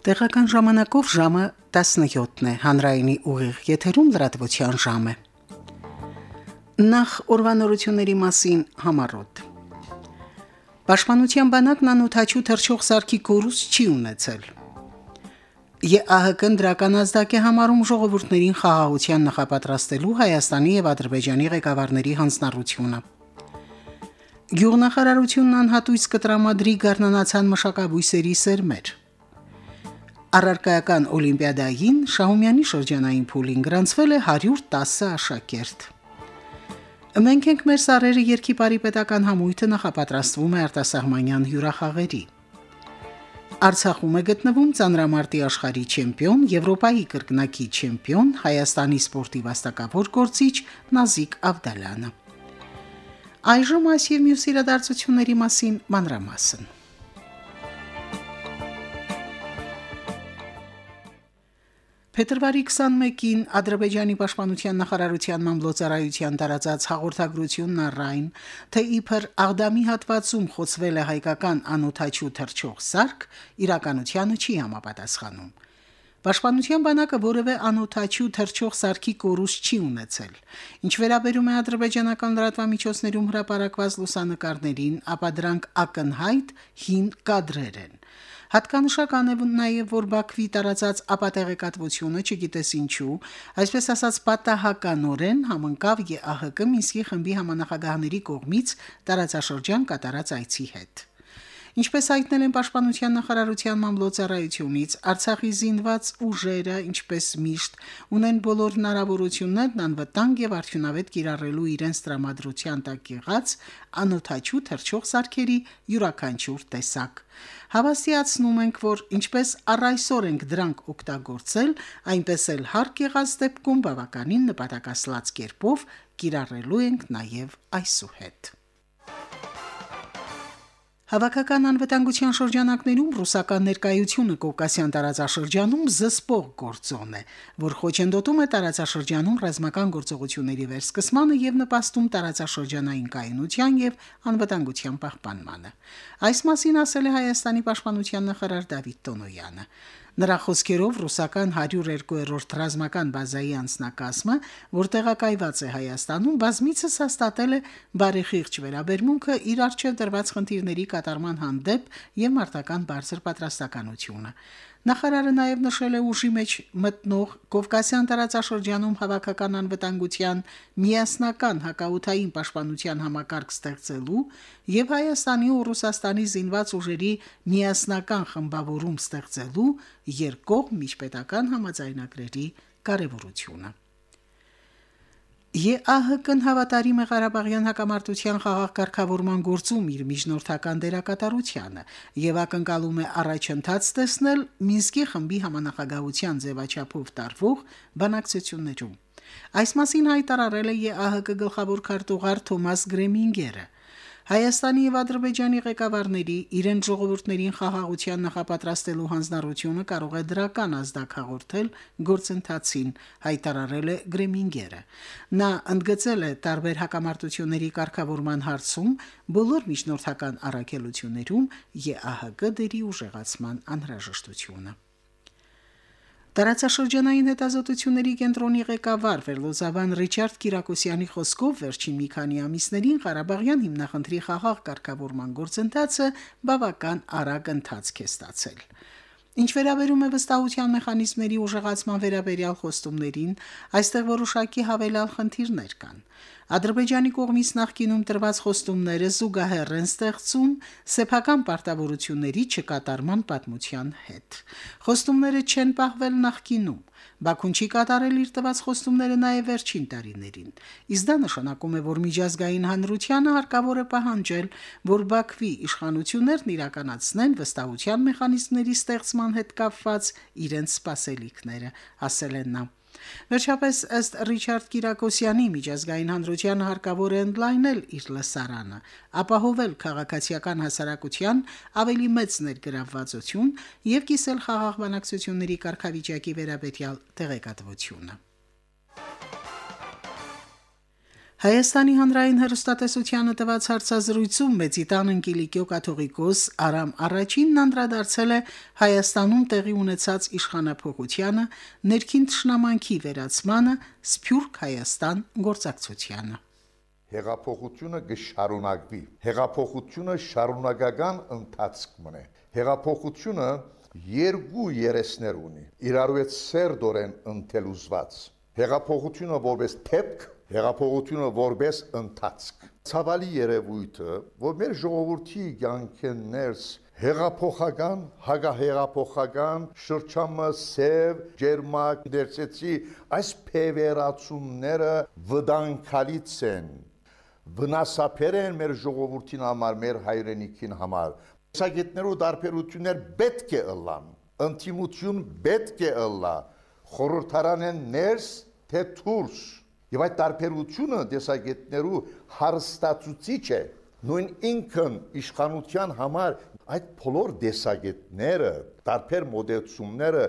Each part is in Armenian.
Տեղական ժամանակով ժամը 17-ն է, հանրայինի ուղիղ եթերում լրատվության ժամ է։ Նախ օրվանորությունների մասին համառոտ։ Պաշտպանության բանակն անօթաչու թրջող սարքի կորուս չի ունեցել։ ԵԱՀԿ-ն դրական ազդակ է համարում ժողովուրդներին խաղաղության նախապատրաստելու Հայաստանի եւ Ադրբեջանի ղեկավարների հանձնառությունը։ Գյուղնախարարությունն անհատույց կտրամադրի գառնանացան մշակաբույսերի սերմեր։ Առարկայական օլիմպիադային Շահումյանի շրջանային փուլին գրանցվել է 110 աշակերտ։ Մենք ենք մեր սարերը երկի բարի պետական համույթը նախապատրաստվում է արտասահմանյան հյուրախաղերի։ Արցախում է գտնվում ծանրամարտի աշխարհի չեմպիոն, Եվրոպայի կրկնակի չեմպիոն, Հայաստանի սպորտի վաստակավոր գործիչ Նազիկ Ավդալյանը։ Այժմ այս եւ մյուս իրադարձությունների մասին մանրամասն։ Փետրվարի 21-ին Ադրբեջանի պաշտպանության նախարարության մամլոցարայության տարածած հաղորդագրությունն առայն, թե իբր Աղդամի հատվածում խոցվել է հայկական անօթաչու թրջող սարք, իրականությանը չի համապատասխանում։ Պաշտպանության բանակը որևէ անօթաչու թրջող սարքի կորուստ չի ունեցել։ Ինչ վերաբերում է ադրբեջանական լրատվամիջոցներում հրապարակված լուսանկարներին, ապա դրանք ակնհայտ հին կադրեր են։ Հատկանշական է նաև, որ Բաքվի տարածած ապատեղեկատվությունը, չգիտես ինչու, այսպես ասած պատահականորեն համընկավ ԵԱՀԿ Մինսկի խմբի համանախագահների կողմից տարածաշրջան կատարած այցի հետ։ Ինչպես հայտնել են Պաշտպանության նախարարության մամլոցարայությունից, Արցախի զինված ուժերը, ինչպես միշտ, ունեն բոլոր հնարավորություններն անվտանգ եւ արդյունավետ կիրառելու իրենց տրամադրության տակ եղած անօթաչու թրջող սարքերի յուրաքանչյուր տեսակ։ Հավաստիացնում ենք, որ ինչպես առ այսօր ենք դրանք օգտագործել, այնպես էլ հարկ եղած դեպքում բավականին նպատակասլաց կերպով կիրառելու ենք նաև այսուհետ։ Հավաքական անվտանգության շրջանակներում ռուսական ներկայությունը Կովկասյան տարածաշրջանում զսպող գործոն է, որ խոչընդոտում է տարածաշրջանում ռազմական գործողությունների վերսկսմանը եւ նպաստում տարածաշրջանային կայունության եւ անվտանգության պահպանմանը։ Այս մասին ասել է Հայաստանի պաշտպանության նախարար Դավիթ Տոնոյանը։ Նրա խոսքերով ռուսական 102-րդ ռազմական բազայի անձնակազմը, որ տեղակայված է Հայաստանում, բազմիցս հաստատել է բարեխիղճ վերաբերմունքը իր արժեվ դրված խնդիրների կատարման հանդեպ եւ մարտական բարձր պատրաստականությունը։ Նախարարը նաև նշել է ուժի մեջ մտնող Կովկասյան տարածաշրջանում հավաքական անվտանգության միասնական հակաութային պաշտպանության համակարգ ստեղծելու եւ Հայաստանի ու Ռուսաստանի զինված ուժերի միասնական խմբավորում ստեղծելու երկկողմ միջպետական համաձայնագրերի կարևորությունը։ ԵԱՀԿ-ն հավատարիմ է Ղարաբաղյան հակամարտության խաղաղ կարգավորման գործում իր միջնորդական դերակատարությանը եւ ակնկալում է առաջընթաց տեսնել Մինսկի խմբի համանախագահության ձևաչափով տարվող բանակցություններում։ Այս մասին հայտարարել է ԵԱՀԿ գլխավոր քարտուղար Թոմաս Գրեմինգերը։ Հայաստանի եւ Ադրբեջանի ղեկավարների իրենց ժողովուրդներին խաղաղության նախապատրաստելու հանձնառությունը կարող է դրական ազդակ հաղորդել գործընթացին, հայտարարել է Գրեմինգերը։ Նա ընդգծել է տարբեր հակամարտությունների կարգավորման հարցում բոլոր միջնորդական առաքելություններում ԵԱՀԿ դերի ուժեղացման անհրաժեշտությունը։ Տարածաշրջանային հետազոտությունների կենտրոնի ղեկավար Վերլոզավան Ռիչարդ Կիրակոսյանի խոսքով վերջին մի քանի ամիսներին Ղարաբաղյան հիմնախնդրի խաղաղ կարգավորման գործընթացը բավական արագ ընթացք է ստացել։ Ինչ վերաբերում է վստահության մեխանիզմների ուժեղացման վերաբերյալ խոստումներին, այստեղ որոշակի հավելյալ խնդիրներ կան։ Ադրբեջանի կողմից նախկինում տրված խոստումները զուգահեռ են ստեղծում սեփական պարտավորությունների չկատարման պատմության հետ։ Խոստումները չեն պահվել նախկինում։ Բաքուն չի կատարել իր տված խոստումները նաև վերջին տարիներին։ Իսկ դա նշանակում է, որ միջազգային հանրությանը հարկավոր է պահանջել, որ Բաքվի իշխանություններն իրականացնեն վստահության մեխանիզմների ստեղծման հետ կապված իրենց սպասելիքները, ասել են նա. Վերջապես ըստ Ռիչարդ Կիրակոսյանի միջազգային հանրության հարկավոր է ընդլայնել իր լսարանը, ապահովել քաղաքացիական հասարակության ավելի մեծ ներգրավվածություն եւ կիսել խաղաղ բանակցությունների կարգավիճակի վերաբերյալ տեղեկատվությունը։ Հայաստանի հանրային հերոստատեսությանը տված հարցազրույցում Մեծի տան Կիլիկիո կաթողիկոս Արամ առաջինն անդրադարձել է Հայաստանում տեղի ունեցած իշխանապողությանը, ներքին ճշնամանքի վերացմանը, Սփյուռք Հայաստան գործակցությանը։ Հեղափոխությունը կշարունակվի։ Հեղափոխությունը շարունակական ընթացք մնե։ Հեղափոխությունը երկու երեսներ ունի։ Իրարու հետ սերդորեն ընթելուզված։ Հեղափոխությունը որպես թեփք հեղափոխությունը որպես ընթացք։ Ցավալի երևույթը, որ մեր ժողովրդի կյանքեն ներս հեղափոխական, հագահեղափոխական շրջամը սև, ջերմակ դերցեցի այս փևերացումները վտանգալից են վնասապեր են մեր ժողովրդին համար, մեր հայրենիքին համար։ Սագետներու դարբերություններ պետք է ըլլան, ընտիմություն պետք է ըլլա, խորհրդարան են ներս թե դուրս Եվ այդ տարբերությունը տեսակետներու հարստացուցիչ է նույն ինքն իշխանության համար այդ բոլոր տեսակետները տարբեր մոդելությունները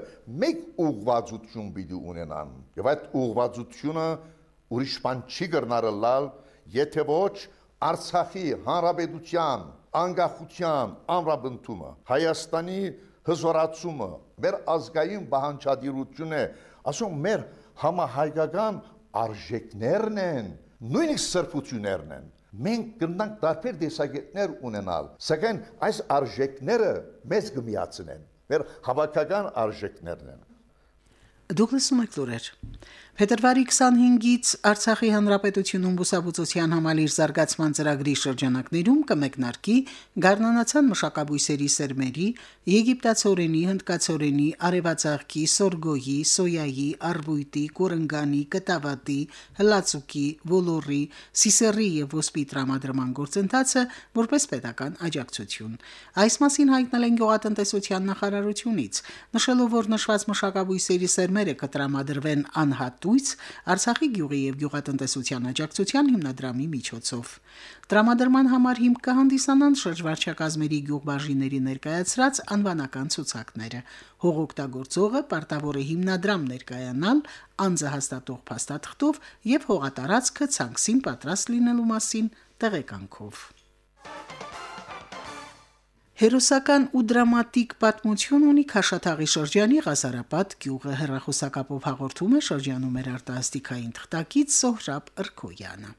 մեկ ուղղվածություն պիտի ունենան եւ այդ ուղղվածությունը ուրիշ բան չի կրնարը լալ եթե ոչ Արցախի հանրապետության անկախության ամրապնդումը Հայաստանի հզորացումը մեր ազգային բանջարդիրությունը ասում մեր համահայկական արժեքներն են, նույնիսկ սրբություններն են։ Մենք կնանք տարբեր տեսակետներ ունենալ, սակայն այս արժեքները մեզ կմիացնեն։ Մեր հավաքական արժեքներն են։ Դուք լսում եք լուրեր։ Փետրվարի 25-ից Արցախի հանրապետությունում բուսաբուծության համալիր զարգացման ծրագրի շրջանակներում կմեկնարկի Գառնանացան մշակաբույսերի սերմերի, եգիպտացորենի, հնդկացորենի, արևածաղկի, սորգոյի, սոյայի, արբույտի, կորնգանի, կտավատի, հլացուկի, ոլորի, սիսերի եւ ոսպի տրամադրման գործընթացը որպես պետական աջակցություն։ Այս մասին հայտնել են գյուղատնտեսության նախարարությունից, նշելով, որ նշված մշակաբույսերի սերմերը կտրամադրվեն անհատու ցույց Արցախի գյուղի եւ գյուղատնտեսության աջակցության հիմնադրամի միջոցով։ Տրամադրման համար հիմք կհանդիսանան շրջվարչակազմերի գյուղբաժիների ներկայացրած անվանական ցուցակները։ Հողօգտագործողը պարտավոր է հիմնադրամ ներկայանալ անձը հաստատող փաստաթղթով եւ հողատարածքը ցանքսին պատրաստ լինելու մասին տեղեկանքով։ Հերոսական ու դրամատիկ պատմություն ունի Քաշաթաղի շրջանի Ղազարապատ գյուղը հերրախոսակապով հաղորդում է շրջանում մեր արտասթիկային թղթակից Սոհրաբ Ըրքոյանը։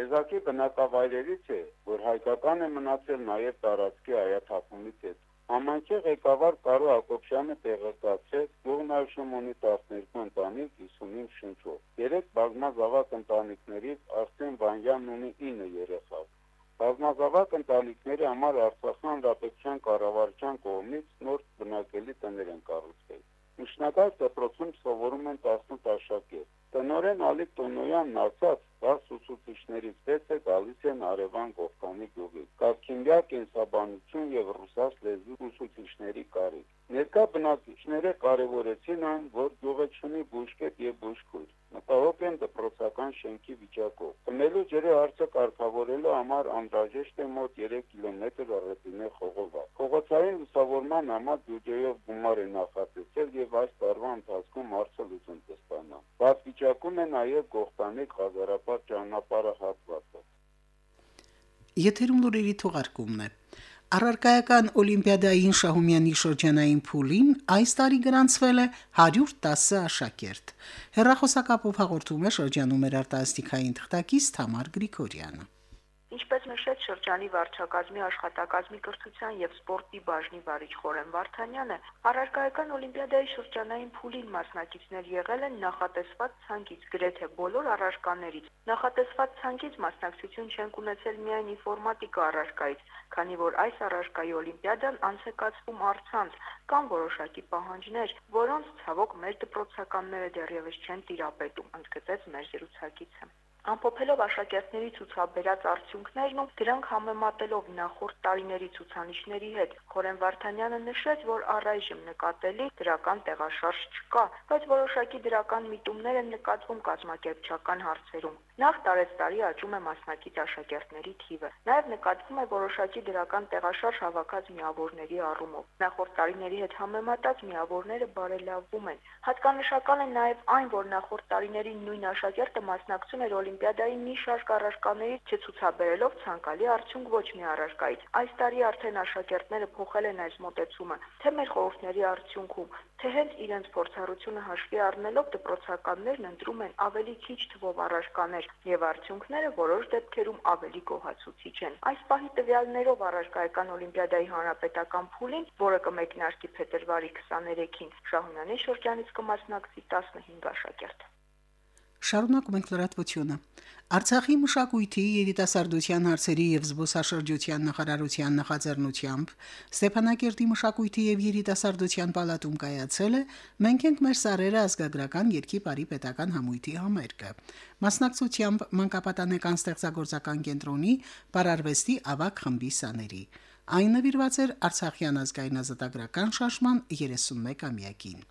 Եզակի բնակավայրերից է, որ հայկական է մնացել նաև տարածքի այաթափումից հետ։ Համանքի ղեկավար Կարո Հակոբյանը տեղեկացրեց, գյուղն այժմ ունի 12 ընտանիք 55 շնչով։ Երեք բազմազավակ ընտանիքներից Արսեն Վանյանն ունի 9 երեխա։ Բազմազավակ ընտանիքների համար Արցախյան հանրապետության կառավարության կողմից նոր բնակելի տներ են կառուցվել։ Միջնակարգ դպրոցում սովորում են 18 աշակերտ։ Տնորեն Ալիկ Տոնոյանն կարիք։ Ներկա բնակիչները կարևորեցին այն, որ գյուղը ունի բուժկետ եւ բուժքույր։ Մտահոգ են դպրոցական շենքի վիճակով։ Տնելու ջրի հարցը կարգավորելու համար անհրաժեշտ է մոտ 3 կիլոմետր առեպինե խողովակ։ Խողոցային լուսավորման համար բյուջեով գումար է նախատեսել եւ այս տարվա ընթացքում հարցը լուծում կստանա։ Բաց վիճակում է նաեւ Գողտանի Ղազարապատ ճանապարհը հատվածը։ Եթերում լուրերի թողարկումն է։ Առարկայական Օլիմպիադային Շահումյանի շրջանային փուլին այս տարի գրանցվել է 110 աշակերտ։ Հերրախոսակապով հաղորդում է շրջանում մեր արտասթիկային թղթակից Թամար Գրիգորյանը։ Ինչպես նշեց շրջանի վարչակազմի աշխատակազմի կրթության եւ սպորտի բաժնի վարիչ Խորեն Վարդանյանը, առարկայական օլիմպիադայի շրջանային փուլին մասնակիցներ եղել են նախատեսված ցանկից գրեթե բոլոր առարկաներից։ Նախատեսված ցանկից մասնակցություն չեն ունեցել միայն ինֆորմատիկա առարկայից, քանի որ այս առարկայի օլիմպիադան անցեկացվում առցանց կամ որոշակի պահանջներ, որոնց ցավոք մեր դպրոցականները դեռևս չեն տիրապետում, ընդգծեց մեր զրուցակիցը։ Ամփոփելով աշակերտների ցուցաբերած արդյունքներն ու դրանք համեմատելով նախորդ տարիների ցուցանիշների հետ, Խորեն Վարդանյանը նշեց, որ առայժմ նկատելի դրական տեղաշարժ չկա, բայց որոշակի դրական միտումներ են նկատվում կազմակերպչական հարցերում։ Նախ տարեստարի աճում է մասնակից աշակերտների թիվը։ Նաև նկատվում է որոշակի դրական տեղաշարժ հավաքած միավորների առումով։ Նախորդ տարիների հետ համեմատած միավորները բարելավվում են։ Հատկանշական է նաև այն, որ նախորդ տարիների նույն աշակերտը մասնակցում էր Օլիմպիադայի մի շարք առարկաների չցուցաբերելով ցանկալի արդյունք ոչ մի առարկայից։ Այս տարի արդեն աշակերտները փոխել են այս մոտեցումը, թե մեր խորհուրդների արդյունքում, թե հենց իրենց փորձառությունը հաշվի առնելով դպրոցականներն ընտրում են ավելի քիչ թվով առարկաներ եւ արդյունքները որոշ դեպքերում ավելի գոհացուցիչ են։ Այս պահի տվյալներով առարկայական օլիմպիադայի հանրապետական փուլին, որը կմեկնարկի փետրվարի 23-ին, Շահումյանի շրջանից կմասնակցի 15 աշակերտ։ Շարունակում ենք լրատվությունը։ Արցախի մշակույթի երիտասարդության հարցերի եւ զբոսաշրջության նախարարության նախաձեռնությամբ Ստեփանակերտի մշակույթի եւ երիտասարդության պալատում կայացել է Մենք ենք մեր սարերը ազգագրական երկի բարի պետական համույթի համերգը։ Մասնակցությամբ մանկապատանեկան ստեղծագործական կենտրոնի Պարարվեստի ավակ խմբի սաների։ Այն նվիրված էր Արցախյան ազգային ազատագրական շարժման 31-ամյակին։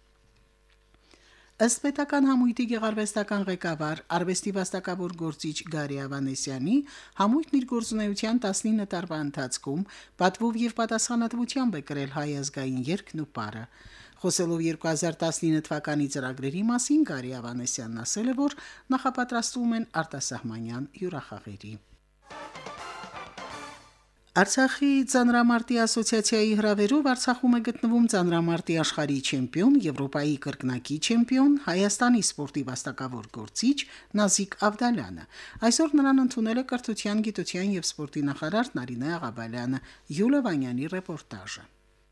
Ըստ պետական համույթի գեղարվեստական ղեկավար արվեստի վաստակավոր գործիչ Գարի Ավանեսյանի, համույթն իր գործունեության 19 տարվա ընթացքում պատվով եւ պատասխանատվությամբ է կրել հայ ազգային երգն ու պարը։ Խոսելով 2019 թվականի ծրագրերի մասին Գարի Ավանեսյանն ասել է, որ նախապատրաստվում են արտասահմանյան հյուրախաղերի։ Արցախի ծանրամարտի ասոցիացիայի հրավերով Արցախում է գտնվում ծանրամարտի աշխարհի չեմպիոն, Եվրոպայի կրկնակի չեմպիոն, Հայաստանի սպորտի վաստակավոր գործիչ Նազիկ Ավդալյանը։ Այսօր նրան ընդունել է կրթության, գիտության եւ սպորտի նախարար Նարինե Աղաբալյանը։ Յուլիա Վանյանի ռեպորտաժը։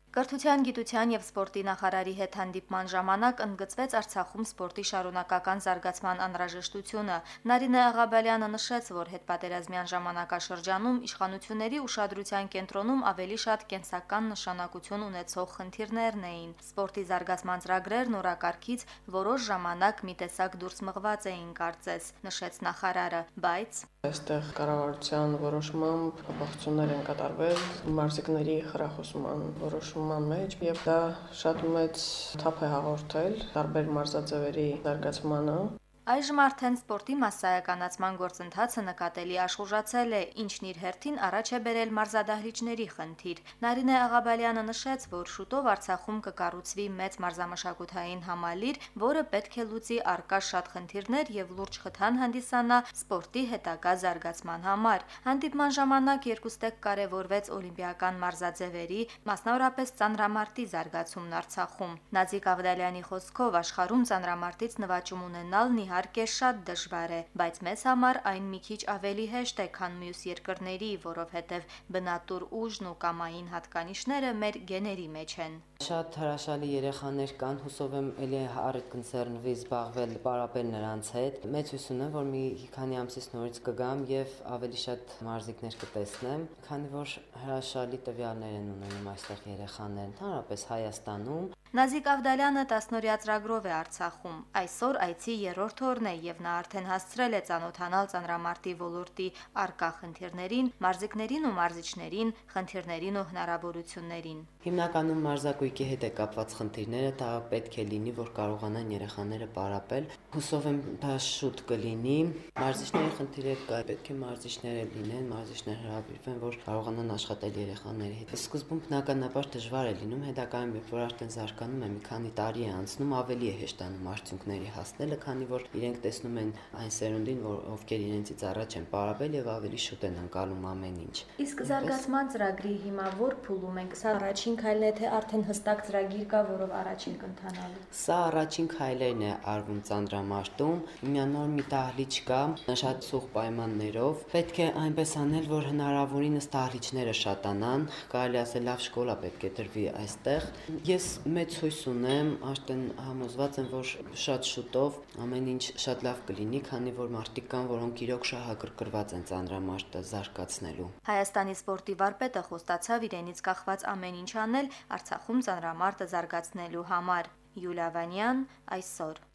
Կրթության, գիտության եւ սպորտի նախարարի հետ հանդիպման ժամանակ ընդգծվեց Արցախում սպորտի շարունակական զարգացման անհրաժեշտությունը։ Նարինե Աղաբալյանը նշեց, որ հետպատերազմյան ժամանակաշրջանում իշխանությունների ուշադրության կենտրոնում ավելի շատ կենսական նշանակություն ունեցող խնդիրներն էին։ Սպորտի զարգացման ծրագրերն օրակարգից որոշ ժամանակ մի տեսակ դուրս մղված էին, կարծես, նշեց նախարարը, բայց Այստեղ կառավարության որոշմամբ փոփոխություններ են կատարվել մարզիկների խրախուսման որոշման մեջ եւ դա շատ մեծ թափ է հաղորդել տարբեր մարզաձևերի զարգացմանը Այժմ արդեն սպորտի massայականացման գործընթացը նկատելի աշխուժացել է, ինչն իր հերթին առաջ է բերել մարզադահլիճների խնդիր։ Նարինե Աղաբալյանը նշեց, որ շուտով Արցախում կկառուցվի մեծ մարզամշակութային համալիր, որը պետք է լուծի արկա շատ խնդիրներ եւ լուրջ խթան հանդիսանա սպորտի հետագա զարգացման համար։ Հանդիպման ժամանակ երկուստեք կարևորվեց օլիմպիական մարզաձևերի, մասնավորապես ծանրամարտի զարգացումն Արցախում։ Նազիկ Ավդալյանի խոսքով աշխարհում ծանրամարտից նվաճում ունենալն իհարկե իհարկե շատ դժվար է, բայց մեզ համար այն մի քիչ ավելի հեշտ է, քան մյուս երկրների, որովհետև բնատուր ուժն ու կամային հատկանիշները մեր գեների մեջ են։ Շատ հրաշալի երեխաներ կան, հուսով եմ ելի առիթ կընձեռնվի զբաղվել, պարապել նրանց հետ։ Մեծ հույս ունեմ, որ մի քանի ամսից նորից կգամ եւ ավելի շատ մարզիկներ կտեսնեմ, քանի որ հրաշալի տվյալներ են ունենում այստեղ երեխաները, ընդհանրապես Հայաստանում։ Նազիկ Ավդալյանը 10-նորյա ծրագրով է Արցախում։ Այսօր այցի երրորդ օրն է եւ նա արդեն հասցրել է ցանոթանալ ծանրամարտի ոլորտի արկա խնդիրներին, մարզիկներին ու մարզիչներին, խնդիրներին ու հնարավորություններին։ Հիմնականում մարզակույկի հետ է կապված խնդիրները, դա պետք է լինի, որ կարողանան երեխաները պարապել։ Հուսով եմ դա շուտ կլինի։ Մարզիչների խնդիրը կա, պետք է մարզիչները լինեն, մարզիչներ հրավիրվեն, որ կարողանան աշխատել երեխաների հետ։ Սկզբում բնականաբար դժվար է լինում, հետագայում երբ որ արդեն զարգանում է, մի քանի տարի է անցնում, ավելի է հեշտանում արդյունքների հասնելը, քանի որ իրենք տեսնում են այն սերունդին, որ ովքեր իրենցից առաջ են պարապել եւ ավելի շուտ են անցալում ամեն ինչ։ Իսկ զարգացման ծրագրի հիմա որ փուլում ենք, սա առաջին քայլն է, թե արդեն հստակ ծրագիր կա, որով առաջին կընթանալու։ Սա առաջին քայլերն է արվում ծանրամարտում։ Հիմնանոր մի դահլիճ կա, շատ սուղ պայմաններով։ Պետք է այնպես անել, որ հնարավորինս դահլիճները շատանան, կարելի ասել լավ շկոլա պետք է դրվի այստեղ։ Ես մեծ հույս ունեմ, արդեն համոզված եմ, որ շատ շուտով ամեն ինչ շատ լավ կլինի, քանի որ մարդիկ կան, որոնք իրոք շահագրգռված են ծանրամարտը զարգացնելու։ Հայաստանի սպորտի վարպետը խոստացավ իրենից կախված ամեն ինչ անել Արցախում ծանրամարտը զարգացնելու համար։ Յուլիա Վանյան այսօր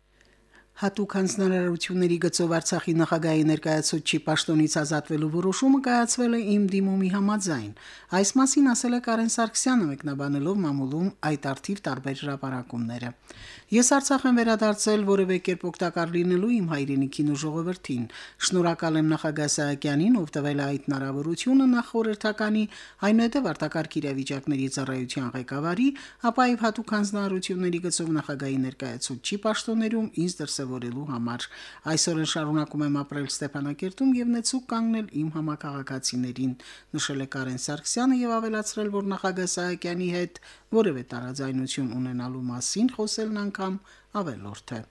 Հատուկ հանձնարարությունների գծով Արցախի նախագահի ներկայացուցչի պաշտոնից ազատվելու որոշումը կայացվել է իմ դիմումի համաձայն։ Այս մասին ասել է Կարեն Սարգսյանը մեկնաբանելով մամուլում այդ արդիվ տարբեր հրապարակումները։ Ես Արցախ եմ վերադարձել որևէ կերպ օգտակար լինելու իմ հայրենիքին ու ժողովրդին։ Շնորհակալ եմ նախագահ Սահակյանին, ով տվել է այդ հնարավորությունը նախորդականի, այնուհետև արտակարգ իրավիճակների ծառայության ղեկավարի, ապա եւ հատուկ հանձնարարությունների գծով նախագահի ներկայացուցչի պաշտոններում ինձ դրսևորելու համար։ Այսօր էլ շարունակում եմ ապրել Ստեփանակերտում եւ նեցուկ կանգնել իմ համակարգացիներին, նշել է Կարեն Սարգսյանը եւ ավելացրել, որ նախագահ Սահակյանի հետ որևէ տարաձայնություն ունենալու մասին խոսելն անգամ ավելորդ է։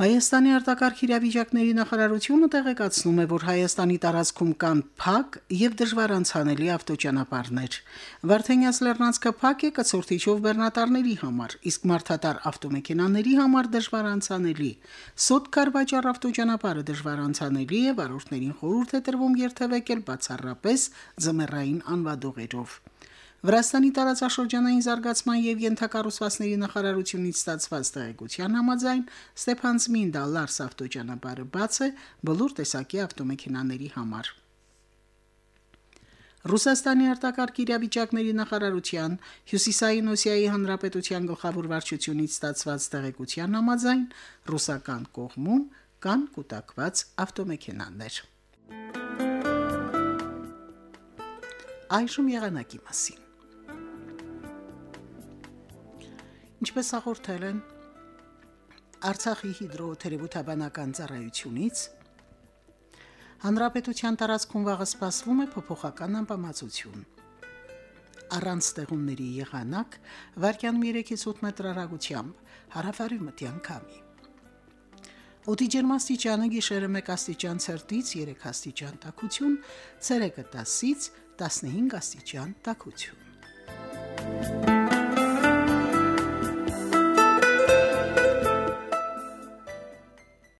Հայաստանի արտակարգ իրավիճակների նախարարությունը տեղեկացնում է, որ Հայաստանի տարածքում կան փակ եւ դժվար անցանելի ավտոճանապարհներ։ Վարդենյաց Լեռնանցքը փակ է կցորտիչով բեռնատարների համար, իսկ մարդատար ավտոմեքենաների համար դժվար անցանելի։ Սոտ Կարվաճար ավտոճանապարհը դժվար անցանելի է, վարորդներին խորհուրդ է տրվում երթևեկել բացառապես ձմեռային անվադողերով։ Վրաստանի տարածաշրջանային զարգացման եւ յենթակառուցվածքների նախարարությունից ստացված տեղեկության համաձայն Ստեփանցմինդա Լարս ավտոճանապարհը բաց է բոլոր տեսակի ավտոմեքենաների համար։ Ռուսաստանի արտակարգ իրավիճակների նախարարության Հյուսիսային Օսիայի հանրապետության գլխավոր վարչությունից ստացված տեղեկության համաձայն ռուսական կողմում կան կուտակված ավտոմեքենաներ։ Այժմ եղանակի մասին։ Ինչպես հաղորդել են Արցախի հիդրոթերապևտաբանական ծառայությունից, հանրապետության տարածքում վաղը սպասվում է փոփոխական անբավարարություն։ Առանց ստեղումների եղանակ վարկյանում 3-ից 8 մետր հեռագությամբ հարավարի քամի։ Օդի ջերմաստիճանը գիշերը 1 աստիճան ցերտից 3 աստիճան տաքություն, ցերեկը 10-ից 15 աստիճան տաքություն։